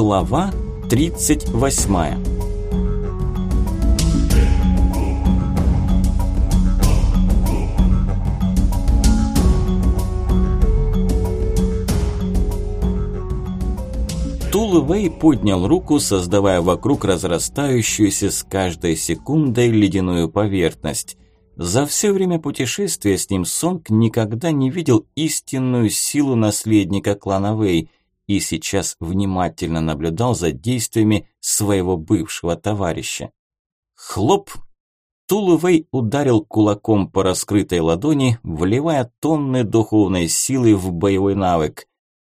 Глава 38 Тулвей поднял руку, создавая вокруг разрастающуюся с каждой секундой ледяную поверхность. За все время путешествия с ним Сонг никогда не видел истинную силу наследника клана Вэй и сейчас внимательно наблюдал за действиями своего бывшего товарища. Хлоп! Тулувей ударил кулаком по раскрытой ладони, вливая тонны духовной силы в боевой навык.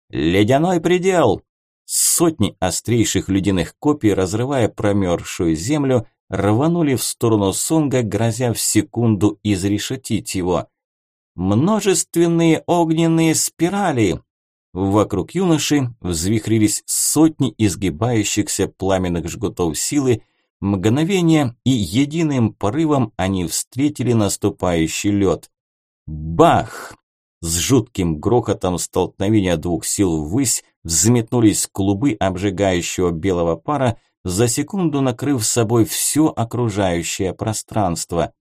«Ледяной предел!» Сотни острейших ледяных копий, разрывая промерзшую землю, рванули в сторону Сонга, грозя в секунду изрешетить его. Множественные огненные спирали! Вокруг юноши взвихрились сотни изгибающихся пламенных жгутов силы, мгновение и единым порывом они встретили наступающий лед. Бах! С жутким грохотом столкновения двух сил ввысь взметнулись клубы обжигающего белого пара, за секунду накрыв собой все окружающее пространство.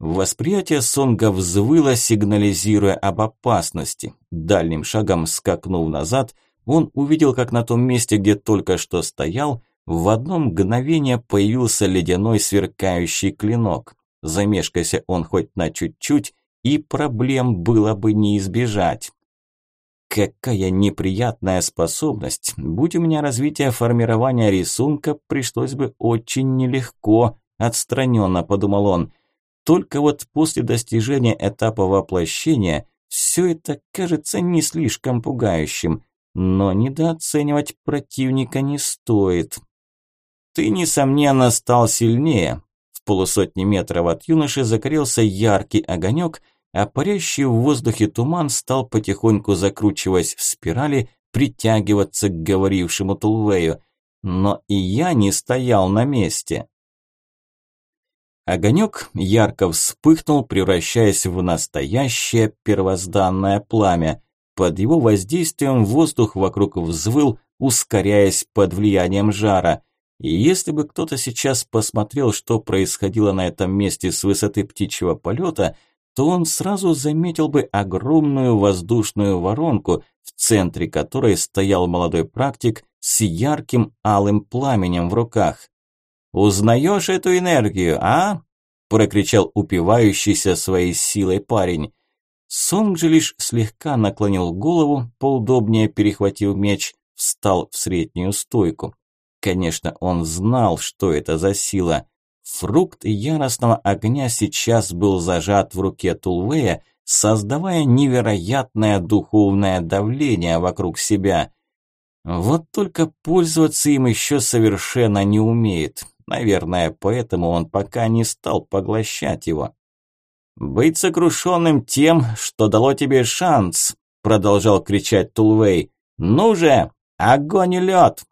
Восприятие Сонга взвыло, сигнализируя об опасности. Дальним шагом скакнув назад, он увидел, как на том месте, где только что стоял, в одно мгновение появился ледяной сверкающий клинок. Замешкайся он хоть на чуть-чуть, и проблем было бы не избежать. Какая неприятная способность. Будь у меня развитие формирования рисунка, пришлось бы очень нелегко, отстраненно подумал он. Только вот после достижения этапа воплощения все это кажется не слишком пугающим, но недооценивать противника не стоит. Ты, несомненно, стал сильнее. В полусотни метров от юноши загорелся яркий огонек – а парящий в воздухе туман стал потихоньку закручиваясь в спирали, притягиваться к говорившему Тулвею. Но и я не стоял на месте. Огонек ярко вспыхнул, превращаясь в настоящее первозданное пламя. Под его воздействием воздух вокруг взвыл, ускоряясь под влиянием жара. И если бы кто-то сейчас посмотрел, что происходило на этом месте с высоты птичьего полета – то он сразу заметил бы огромную воздушную воронку, в центре которой стоял молодой практик с ярким алым пламенем в руках. «Узнаешь эту энергию, а?» – прокричал упивающийся своей силой парень. Сонг же лишь слегка наклонил голову, поудобнее перехватив меч, встал в среднюю стойку. Конечно, он знал, что это за сила. Фрукт яростного огня сейчас был зажат в руке Тулвея, создавая невероятное духовное давление вокруг себя. Вот только пользоваться им еще совершенно не умеет. Наверное, поэтому он пока не стал поглощать его. «Быть сокрушенным тем, что дало тебе шанс», продолжал кричать Тулвей. «Ну же, огонь и лед!»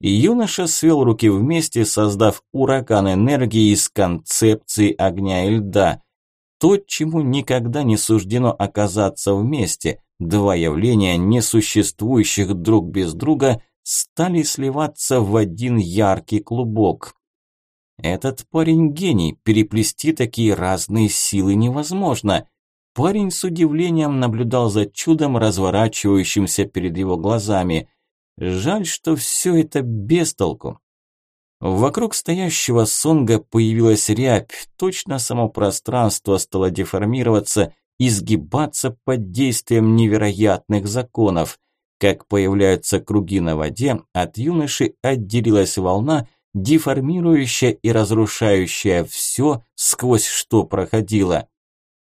И юноша свел руки вместе, создав ураган энергии из концепции огня и льда. То, чему никогда не суждено оказаться вместе, два явления, не существующих друг без друга, стали сливаться в один яркий клубок. Этот парень гений, переплести такие разные силы невозможно. Парень с удивлением наблюдал за чудом, разворачивающимся перед его глазами – Жаль, что все это без толку. Вокруг стоящего Сонга появилась рябь, точно само пространство стало деформироваться, изгибаться под действием невероятных законов. Как появляются круги на воде, от юноши отделилась волна, деформирующая и разрушающая все, сквозь что проходила.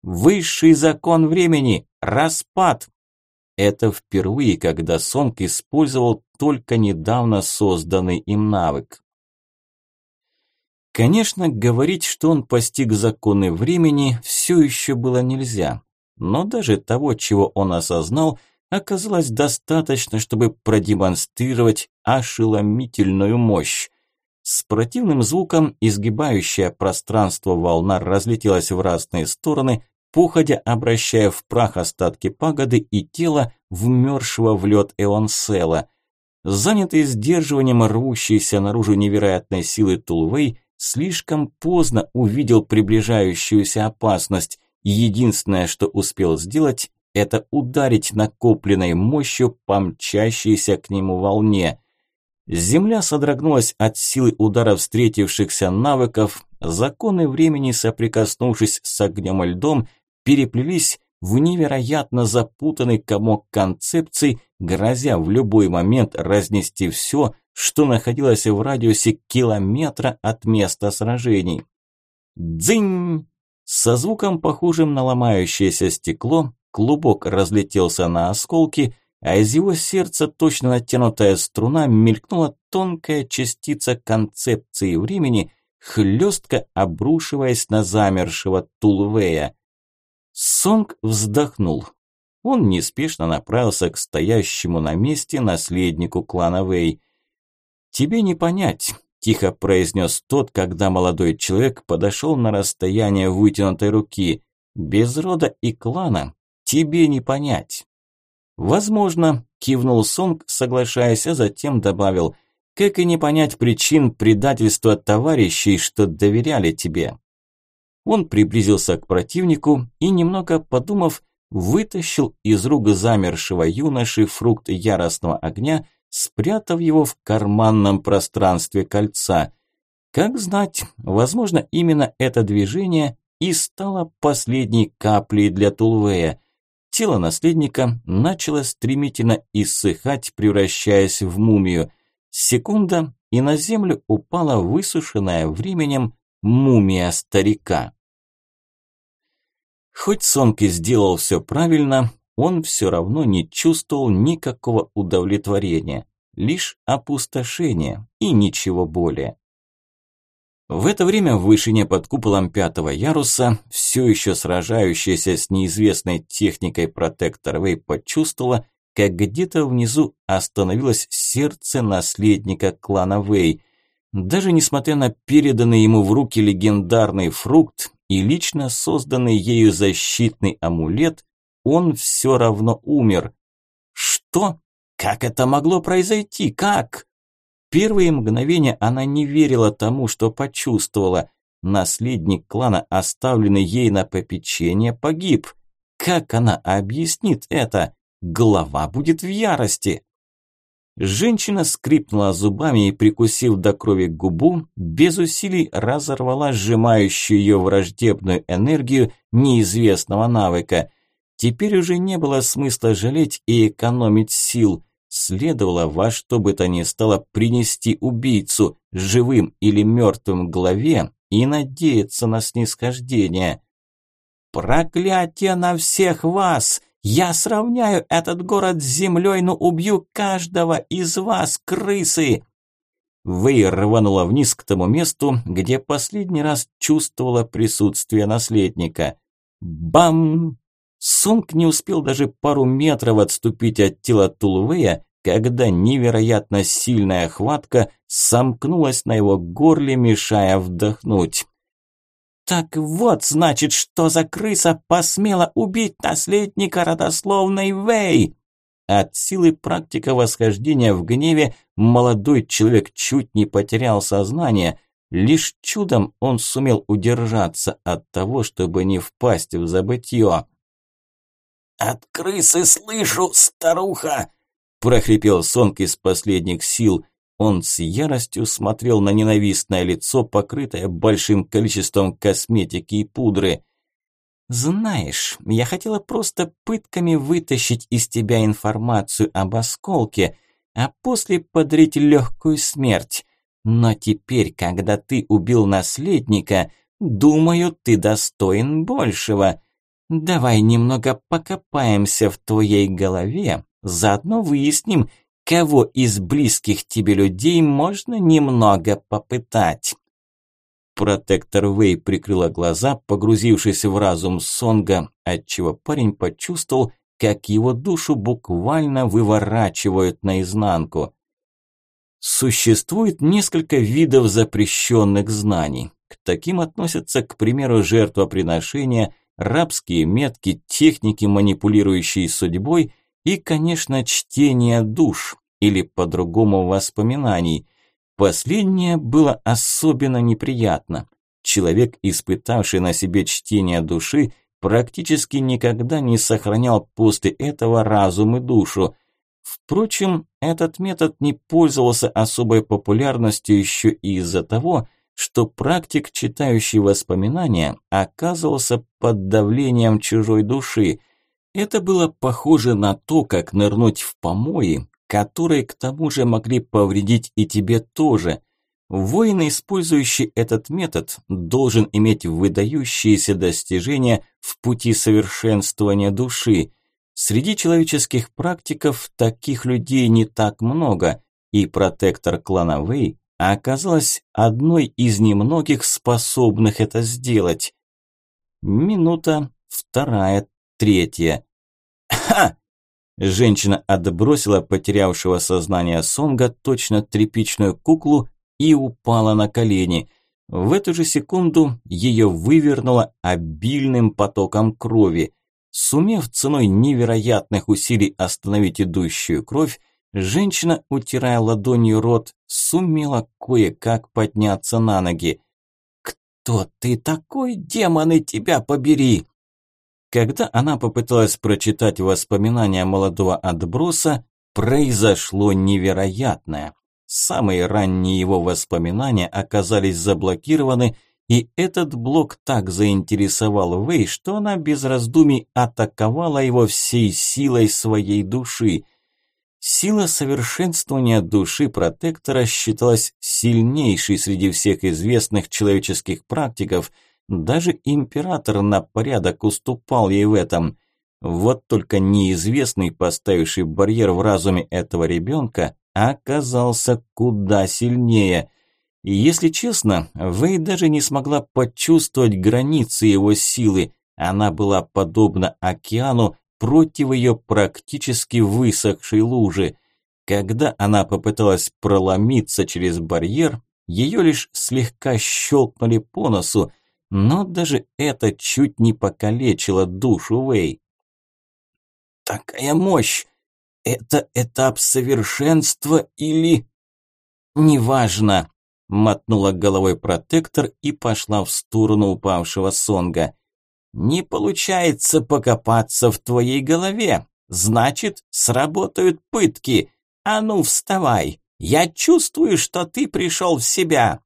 Высший закон времени – распад. Это впервые, когда Сонг использовал только недавно созданный им навык. Конечно, говорить, что он постиг законы времени, все еще было нельзя. Но даже того, чего он осознал, оказалось достаточно, чтобы продемонстрировать ошеломительную мощь. С противным звуком изгибающая пространство волна разлетелась в разные стороны, походя обращая в прах остатки пагоды и тело, вмерзшего в лед Эонсела. Занятый сдерживанием рвущейся наружу невероятной силы Тулвей, слишком поздно увидел приближающуюся опасность, единственное, что успел сделать, это ударить накопленной мощью по мчащейся к нему волне. Земля содрогнулась от силы удара встретившихся навыков, законы времени, соприкоснувшись с огнем и льдом, переплелись в невероятно запутанный комок концепций, грозя в любой момент разнести все, что находилось в радиусе километра от места сражений. Дзынь! Со звуком, похожим на ломающееся стекло, клубок разлетелся на осколки, а из его сердца точно натянутая струна мелькнула тонкая частица концепции времени, хлестко обрушиваясь на замершего Тулвея. Сонг вздохнул. Он неспешно направился к стоящему на месте наследнику клана Вэй. «Тебе не понять», – тихо произнес тот, когда молодой человек подошел на расстояние вытянутой руки. «Без рода и клана тебе не понять». «Возможно», – кивнул Сонг, соглашаясь, а затем добавил, «как и не понять причин предательства товарищей, что доверяли тебе». Он приблизился к противнику и, немного подумав, вытащил из рук замершего юноши фрукт яростного огня, спрятав его в карманном пространстве кольца. Как знать, возможно, именно это движение и стало последней каплей для Тулвея. Тело наследника начало стремительно иссыхать, превращаясь в мумию. Секунда, и на землю упала высушенная временем мумия старика. Хоть Сонки сделал все правильно, он все равно не чувствовал никакого удовлетворения, лишь опустошение и ничего более. В это время в вышине под куполом пятого яруса, все еще сражающаяся с неизвестной техникой протектор Вей почувствовала, как где-то внизу остановилось сердце наследника клана Вэй. Даже несмотря на переданный ему в руки легендарный фрукт и лично созданный ею защитный амулет, он все равно умер. Что? Как это могло произойти? Как? Первые мгновения она не верила тому, что почувствовала. Наследник клана, оставленный ей на попечение, погиб. Как она объяснит это? Голова будет в ярости. Женщина скрипнула зубами и, прикусив до крови губу, без усилий разорвала сжимающую ее враждебную энергию неизвестного навыка. Теперь уже не было смысла жалеть и экономить сил – Следовало во что бы то ни стало принести убийцу, живым или мертвым главе, и надеяться на снисхождение. «Проклятие на всех вас! Я сравняю этот город с землей, но убью каждого из вас, крысы!» Вэй рванула вниз к тому месту, где последний раз чувствовала присутствие наследника. Бам! Сунг не успел даже пару метров отступить от тела Тулвея, когда невероятно сильная хватка сомкнулась на его горле, мешая вдохнуть. «Так вот, значит, что за крыса посмела убить наследника родословной Вэй!» От силы практика восхождения в гневе молодой человек чуть не потерял сознание. Лишь чудом он сумел удержаться от того, чтобы не впасть в забытье. «От крысы слышу, старуха!» – прохрипел Сонг из последних сил. Он с яростью смотрел на ненавистное лицо, покрытое большим количеством косметики и пудры. «Знаешь, я хотела просто пытками вытащить из тебя информацию об осколке, а после подарить легкую смерть. Но теперь, когда ты убил наследника, думаю, ты достоин большего. Давай немного покопаемся в твоей голове, заодно выясним, кого из близких тебе людей можно немного попытать. Протектор Вэй прикрыла глаза, погрузившись в разум Сонга, отчего парень почувствовал, как его душу буквально выворачивают наизнанку. Существует несколько видов запрещенных знаний. К таким относятся, к примеру, жертвоприношения, рабские метки, техники, манипулирующие судьбой и, конечно, чтение душ. или по-другому воспоминаний. Последнее было особенно неприятно. Человек, испытавший на себе чтение души, практически никогда не сохранял после этого разум и душу. Впрочем, этот метод не пользовался особой популярностью еще и из-за того, что практик, читающий воспоминания, оказывался под давлением чужой души. Это было похоже на то, как нырнуть в помои, которые к тому же могли повредить и тебе тоже. Воин, использующий этот метод, должен иметь выдающиеся достижения в пути совершенствования души. Среди человеческих практиков таких людей не так много, и протектор клана Вэй оказалась одной из немногих способных это сделать. Минута, вторая, третья. Ха! Женщина отбросила потерявшего сознание Сонга точно тряпичную куклу и упала на колени. В эту же секунду ее вывернуло обильным потоком крови. Сумев ценой невероятных усилий остановить идущую кровь, женщина, утирая ладонью рот, сумела кое-как подняться на ноги. «Кто ты такой, демоны, тебя побери!» Когда она попыталась прочитать воспоминания молодого отброса, произошло невероятное. Самые ранние его воспоминания оказались заблокированы, и этот блок так заинтересовал Вэй, что она без раздумий атаковала его всей силой своей души. Сила совершенствования души протектора считалась сильнейшей среди всех известных человеческих практиков – даже император на порядок уступал ей в этом. Вот только неизвестный, поставивший барьер в разуме этого ребенка, оказался куда сильнее. И если честно, Вэй даже не смогла почувствовать границы его силы. Она была подобна океану против ее практически высохшей лужи. Когда она попыталась проломиться через барьер, ее лишь слегка щелкнули по носу, но даже это чуть не покалечило душу Вэй. «Такая мощь! Это этап совершенства или...» «Неважно», – мотнула головой протектор и пошла в сторону упавшего Сонга. «Не получается покопаться в твоей голове. Значит, сработают пытки. А ну, вставай. Я чувствую, что ты пришел в себя»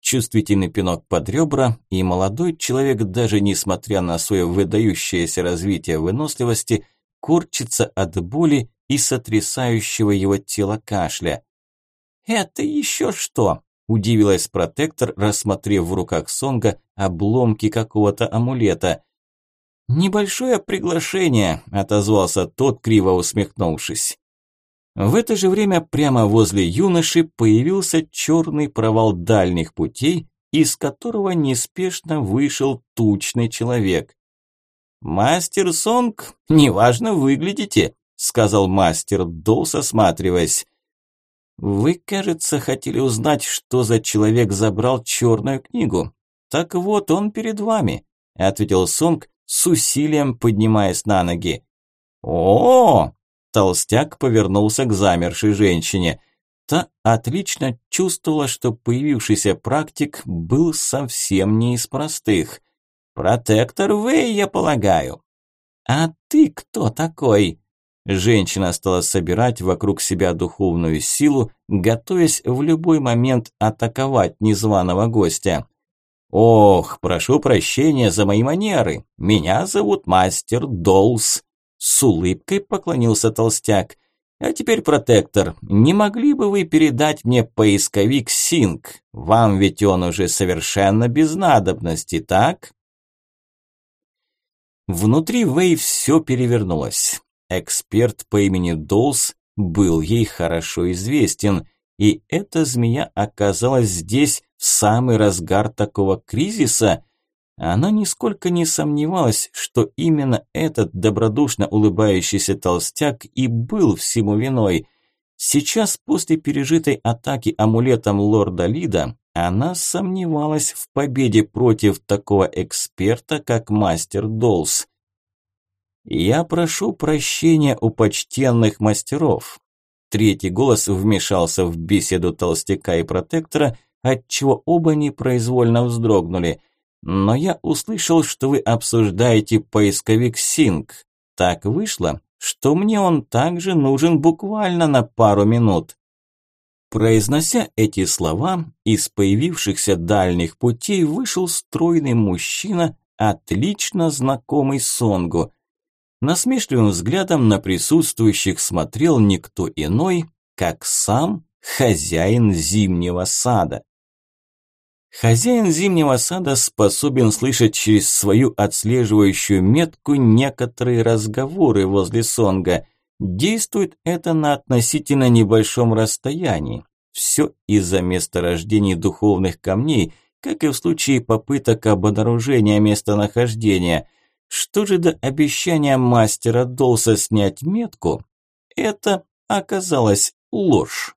чувствительный пинок под ребра, и молодой человек, даже несмотря на свое выдающееся развитие выносливости, корчится от боли и сотрясающего его тело кашля. «Это еще что?» – удивилась протектор, рассмотрев в руках Сонга обломки какого-то амулета. «Небольшое приглашение», – отозвался тот, криво усмехнувшись. В это же время прямо возле юноши появился черный провал дальних путей, из которого неспешно вышел тучный человек. «Мастер Сонг, неважно выглядите», – сказал мастер Долс, осматриваясь. «Вы, кажется, хотели узнать, что за человек забрал черную книгу. Так вот, он перед вами», – ответил Сонг, с усилием поднимаясь на ноги. «О, Толстяк повернулся к замершей женщине. Та отлично чувствовала, что появившийся практик был совсем не из простых. «Протектор Вэй, я полагаю». «А ты кто такой?» Женщина стала собирать вокруг себя духовную силу, готовясь в любой момент атаковать незваного гостя. «Ох, прошу прощения за мои манеры. Меня зовут мастер Долс. С улыбкой поклонился толстяк. А теперь, протектор, не могли бы вы передать мне поисковик Синк? Вам ведь он уже совершенно без надобности, так? Внутри Вэй все перевернулось. Эксперт по имени Долс был ей хорошо известен, и эта змея оказалась здесь в самый разгар такого кризиса – она нисколько не сомневалась, что именно этот добродушно улыбающийся толстяк и был всему виной. Сейчас, после пережитой атаки амулетом лорда Лида, она сомневалась в победе против такого эксперта, как мастер Долс. «Я прошу прощения у почтенных мастеров. Третий голос вмешался в беседу толстяка и протектора, отчего оба непроизвольно вздрогнули. Но я услышал, что вы обсуждаете поисковик Синг. Так вышло, что мне он также нужен буквально на пару минут. Произнося эти слова, из появившихся дальних путей вышел стройный мужчина, отлично знакомый Сонгу. Насмешливым взглядом на присутствующих смотрел никто иной, как сам хозяин зимнего сада. Хозяин зимнего сада способен слышать через свою отслеживающую метку некоторые разговоры возле Сонга. Действует это на относительно небольшом расстоянии. Все из-за месторождений духовных камней, как и в случае попыток обнаружения местонахождения. Что же до обещания мастера Долса снять метку? Это оказалось ложь.